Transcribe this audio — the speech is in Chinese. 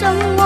生。